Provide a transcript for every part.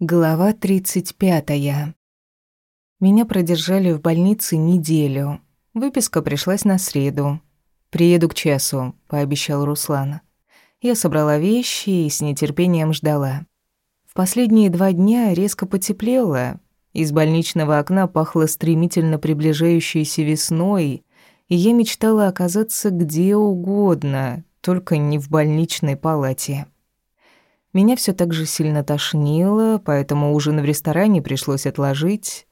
Глава 35. Меня продержали в больнице неделю. Выписка пришлась на среду. «Приеду к часу», — пообещал Руслан. Я собрала вещи и с нетерпением ждала. В последние два дня резко потеплело. Из больничного окна пахло стремительно приближающейся весной, и я мечтала оказаться где угодно, только не в больничной палате. Меня все так же сильно тошнило, поэтому ужин в ресторане пришлось отложить.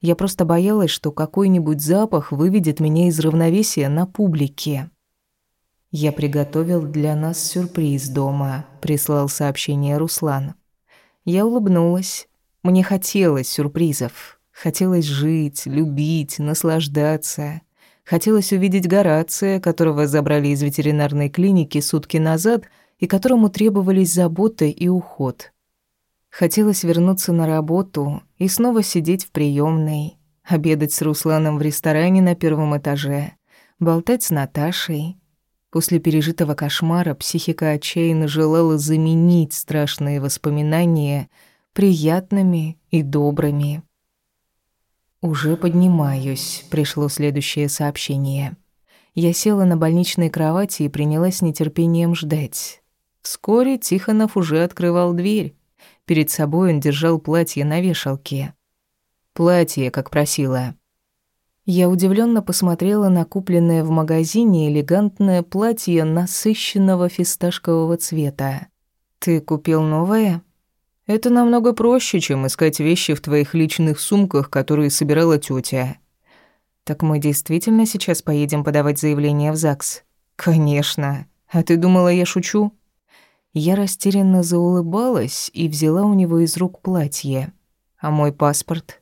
Я просто боялась, что какой-нибудь запах выведет меня из равновесия на публике. «Я приготовил для нас сюрприз дома», — прислал сообщение Руслан. Я улыбнулась. Мне хотелось сюрпризов. Хотелось жить, любить, наслаждаться. Хотелось увидеть Горация, которого забрали из ветеринарной клиники сутки назад — и которому требовались забота и уход. Хотелось вернуться на работу и снова сидеть в приемной, обедать с Русланом в ресторане на первом этаже, болтать с Наташей. После пережитого кошмара психика отчаянно желала заменить страшные воспоминания приятными и добрыми. «Уже поднимаюсь», — пришло следующее сообщение. Я села на больничной кровати и принялась с нетерпением ждать. Вскоре Тихонов уже открывал дверь. Перед собой он держал платье на вешалке. Платье, как просила. Я удивленно посмотрела на купленное в магазине элегантное платье насыщенного фисташкового цвета. «Ты купил новое?» «Это намного проще, чем искать вещи в твоих личных сумках, которые собирала тётя». «Так мы действительно сейчас поедем подавать заявление в ЗАГС?» «Конечно. А ты думала, я шучу?» Я растерянно заулыбалась и взяла у него из рук платье. «А мой паспорт?»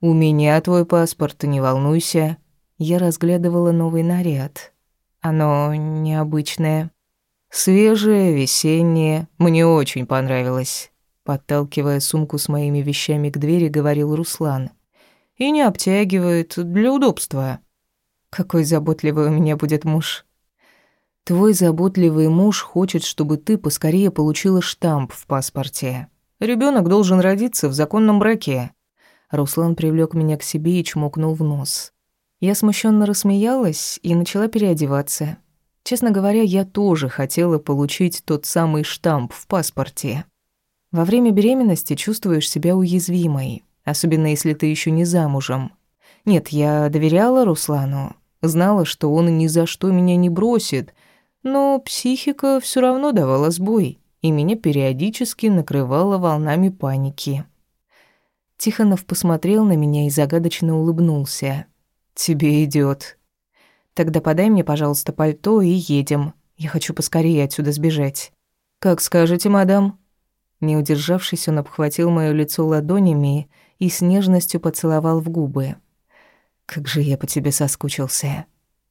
«У меня твой паспорт, не волнуйся». Я разглядывала новый наряд. Оно необычное. Свежее, весеннее. Мне очень понравилось. Подталкивая сумку с моими вещами к двери, говорил Руслан. И не обтягивает, для удобства. Какой заботливый у меня будет муж. Твой заботливый муж хочет, чтобы ты поскорее получила штамп в паспорте. Ребенок должен родиться в законном браке. Руслан привлек меня к себе и чмокнул в нос. Я смущенно рассмеялась и начала переодеваться. Честно говоря, я тоже хотела получить тот самый штамп в паспорте. Во время беременности чувствуешь себя уязвимой, особенно если ты еще не замужем. Нет, я доверяла Руслану, знала, что он ни за что меня не бросит — но психика все равно давала сбой, и меня периодически накрывала волнами паники. Тихонов посмотрел на меня и загадочно улыбнулся. «Тебе идет. Тогда подай мне, пожалуйста, пальто и едем. Я хочу поскорее отсюда сбежать». «Как скажете, мадам». Не удержавшись, он обхватил моё лицо ладонями и с нежностью поцеловал в губы. «Как же я по тебе соскучился».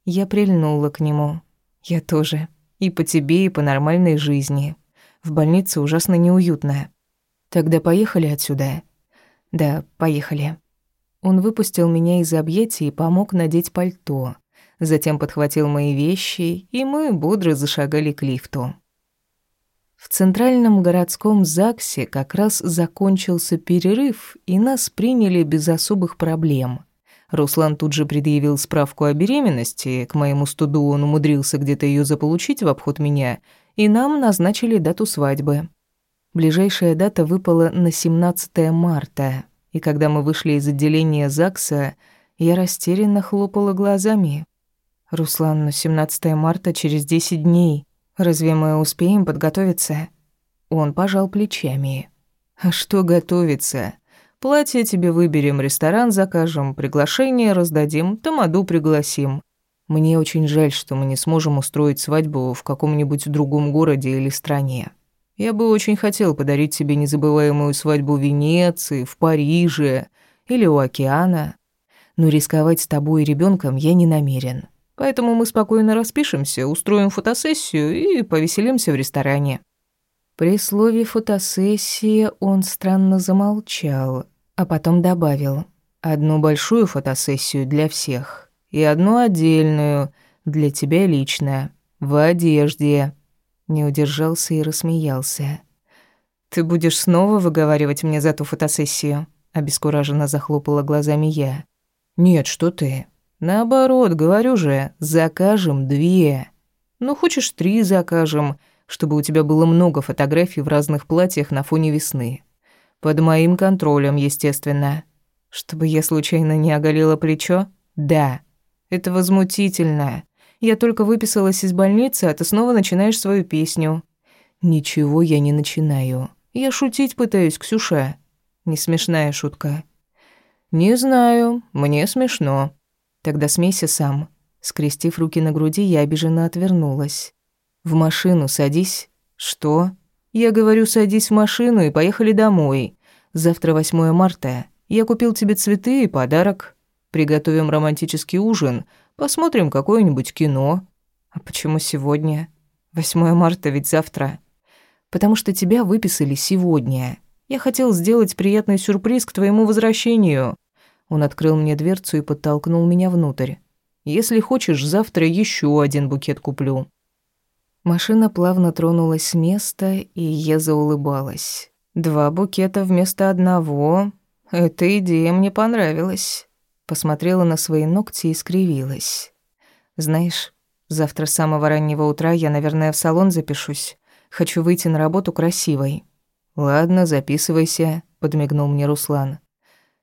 Я прильнула к нему. «Я тоже. И по тебе, и по нормальной жизни. В больнице ужасно неуютно. Тогда поехали отсюда?» «Да, поехали». Он выпустил меня из объятий и помог надеть пальто. Затем подхватил мои вещи, и мы бодро зашагали к лифту. В центральном городском ЗАГСе как раз закончился перерыв, и нас приняли без особых проблем. Руслан тут же предъявил справку о беременности, к моему студу он умудрился где-то ее заполучить в обход меня, и нам назначили дату свадьбы. Ближайшая дата выпала на 17 марта, и когда мы вышли из отделения ЗАГСа, я растерянно хлопала глазами. «Руслан, на 17 марта через 10 дней. Разве мы успеем подготовиться?» Он пожал плечами. «А что готовиться? Платье тебе выберем, ресторан закажем, приглашение раздадим, тамаду пригласим. Мне очень жаль, что мы не сможем устроить свадьбу в каком-нибудь другом городе или стране. Я бы очень хотел подарить тебе незабываемую свадьбу в Венеции, в Париже или у океана. Но рисковать с тобой и ребенком я не намерен. Поэтому мы спокойно распишемся, устроим фотосессию и повеселимся в ресторане». При слове «фотосессия» он странно замолчал, а потом добавил «одну большую фотосессию для всех и одну отдельную для тебя лично, в одежде». Не удержался и рассмеялся. «Ты будешь снова выговаривать мне за ту фотосессию?» Обескураженно захлопала глазами я. «Нет, что ты. Наоборот, говорю же, закажем две. Ну, хочешь, три закажем, чтобы у тебя было много фотографий в разных платьях на фоне весны. Под моим контролем, естественно. Чтобы я случайно не оголила плечо? Да. Это возмутительно. Я только выписалась из больницы, а ты снова начинаешь свою песню. Ничего я не начинаю. Я шутить пытаюсь, Ксюша. Не смешная шутка. Не знаю, мне смешно. Тогда смейся сам. Скрестив руки на груди, я обиженно отвернулась. В машину садись. Что? Я говорю, садись в машину и поехали домой. Завтра 8 марта. Я купил тебе цветы и подарок. Приготовим романтический ужин, посмотрим какое-нибудь кино. А почему сегодня? 8 марта ведь завтра. Потому что тебя выписали сегодня. Я хотел сделать приятный сюрприз к твоему возвращению. Он открыл мне дверцу и подтолкнул меня внутрь. Если хочешь, завтра еще один букет куплю. Машина плавно тронулась с места, и я заулыбалась. Два букета вместо одного. Эта идея мне понравилась. Посмотрела на свои ногти и скривилась. Знаешь, завтра с самого раннего утра я, наверное, в салон запишусь. Хочу выйти на работу красивой. Ладно, записывайся, подмигнул мне Руслан.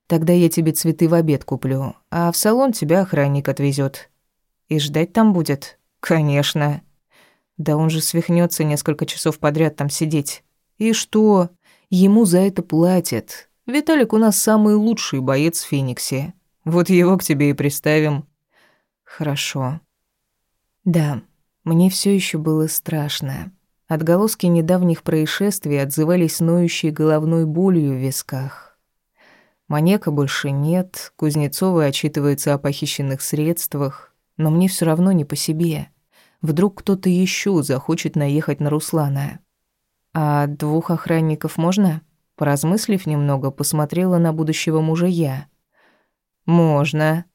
Тогда я тебе цветы в обед куплю, а в салон тебя охранник отвезет. И ждать там будет? Конечно. Да он же свихнется несколько часов подряд там сидеть. И что? Ему за это платят. Виталик у нас самый лучший боец в Фениксе. Вот его к тебе и приставим. Хорошо. Да, мне все еще было страшно. Отголоски недавних происшествий отзывались ноющей головной болью в висках. Маньяка больше нет, Кузнецова отчитывается о похищенных средствах, но мне все равно не по себе. Вдруг кто-то еще захочет наехать на Руслана. «А двух охранников можно?» Поразмыслив немного, посмотрела на будущего мужа я. «Можно».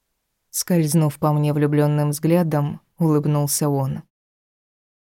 Скользнув по мне влюбленным взглядом, улыбнулся он.